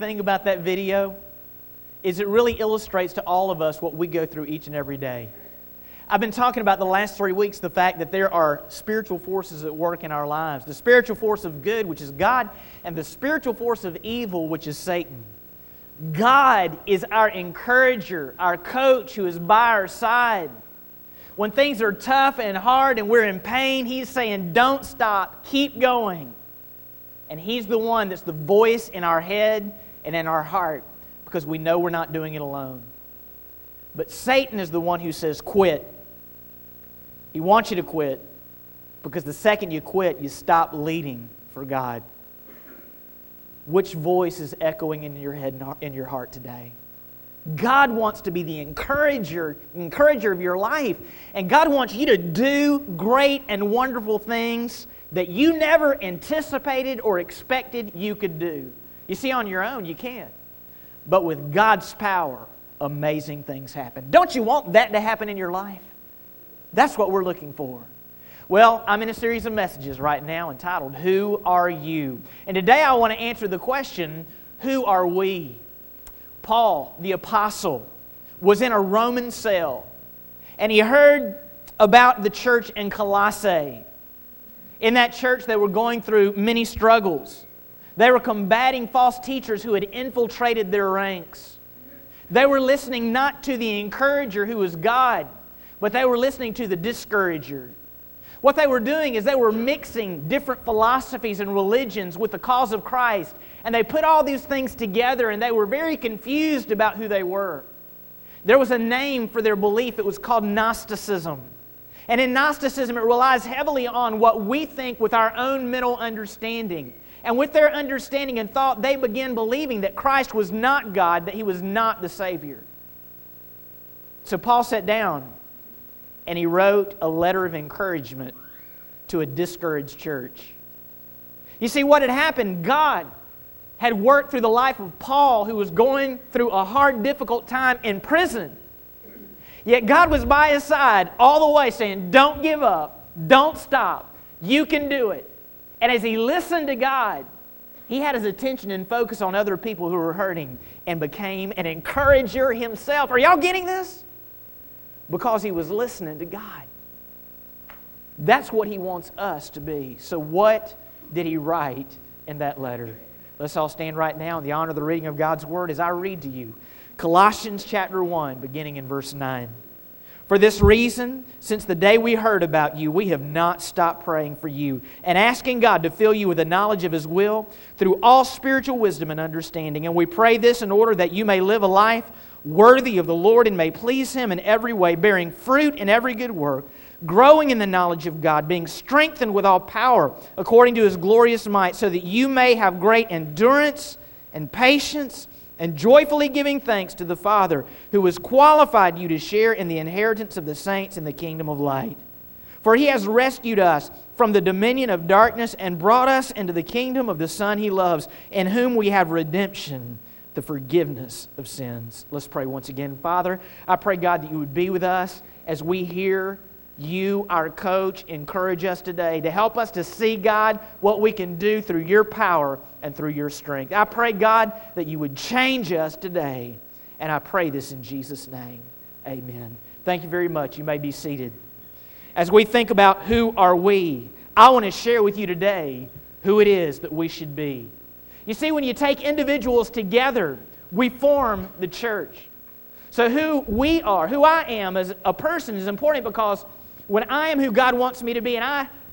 thing about that video is it really illustrates to all of us what we go through each and every day. I've been talking about the last three weeks the fact that there are spiritual forces at work in our lives the spiritual force of good, which is God, and the spiritual force of evil, which is Satan. God is our encourager, our coach who is by our side. When things are tough and hard and we're in pain, He's saying, Don't stop, keep going. And He's the one that's the voice in our head and in our heart because we know we're not doing it alone. But Satan is the one who says, Quit. He wants you to quit because the second you quit, you stop leading for God. Which voice is echoing in your head and in your heart today? God wants to be the encourager, encourager of your life. And God wants you to do great and wonderful things that you never anticipated or expected you could do. You see, on your own, you can't. But with God's power, amazing things happen. Don't you want that to happen in your life? That's what we're looking for. Well, I'm in a series of messages right now entitled, Who Are You? And today I want to answer the question, Who are we? Paul, the apostle, was in a Roman cell and he heard about the church in Colossae. In that church, they were going through many struggles. They were combating false teachers who had infiltrated their ranks. They were listening not to the encourager who was God, but they were listening to the discourager. What they were doing is they were mixing different philosophies and religions with the cause of Christ. And they put all these things together and they were very confused about who they were. There was a name for their belief, it was called Gnosticism. And in Gnosticism, it relies heavily on what we think with our own mental understanding. And with their understanding and thought, they began believing that Christ was not God, that he was not the Savior. So Paul sat down and he wrote a letter of encouragement to a discouraged church. You see, what had happened, God had worked through the life of Paul, who was going through a hard, difficult time in prison. Yet God was by his side all the way saying, Don't give up, don't stop, you can do it. And as he listened to God, he had his attention and focus on other people who were hurting and became an encourager himself. Are y'all getting this? because he was listening to God. That's what he wants us to be. So, what did he write in that letter? Let's all stand right now in the honor of the reading of God's word as I read to you Colossians chapter 1, beginning in verse 9. For this reason, since the day we heard about you, we have not stopped praying for you and asking God to fill you with the knowledge of His will through all spiritual wisdom and understanding. And we pray this in order that you may live a life worthy of the Lord and may please Him in every way, bearing fruit in every good work, growing in the knowledge of God, being strengthened with all power according to His glorious might, so that you may have great endurance and patience, and joyfully giving thanks to the Father who has qualified you to share in the inheritance of the saints in the kingdom of light. For He has rescued us from the dominion of darkness and brought us into the kingdom of the Son He loves, in whom we have redemption the forgiveness of sins. Let's pray once again. Father, I pray, God, that you would be with us as we hear you, our coach, encourage us today to help us to see, God, what we can do through your power and through your strength. I pray, God, that you would change us today. And I pray this in Jesus' name. Amen. Thank you very much. You may be seated. As we think about who are we, I want to share with you today who it is that we should be. You see, when you take individuals together, we form the church. So, who we are, who I am as a person, is important because when I am who God wants me to be and I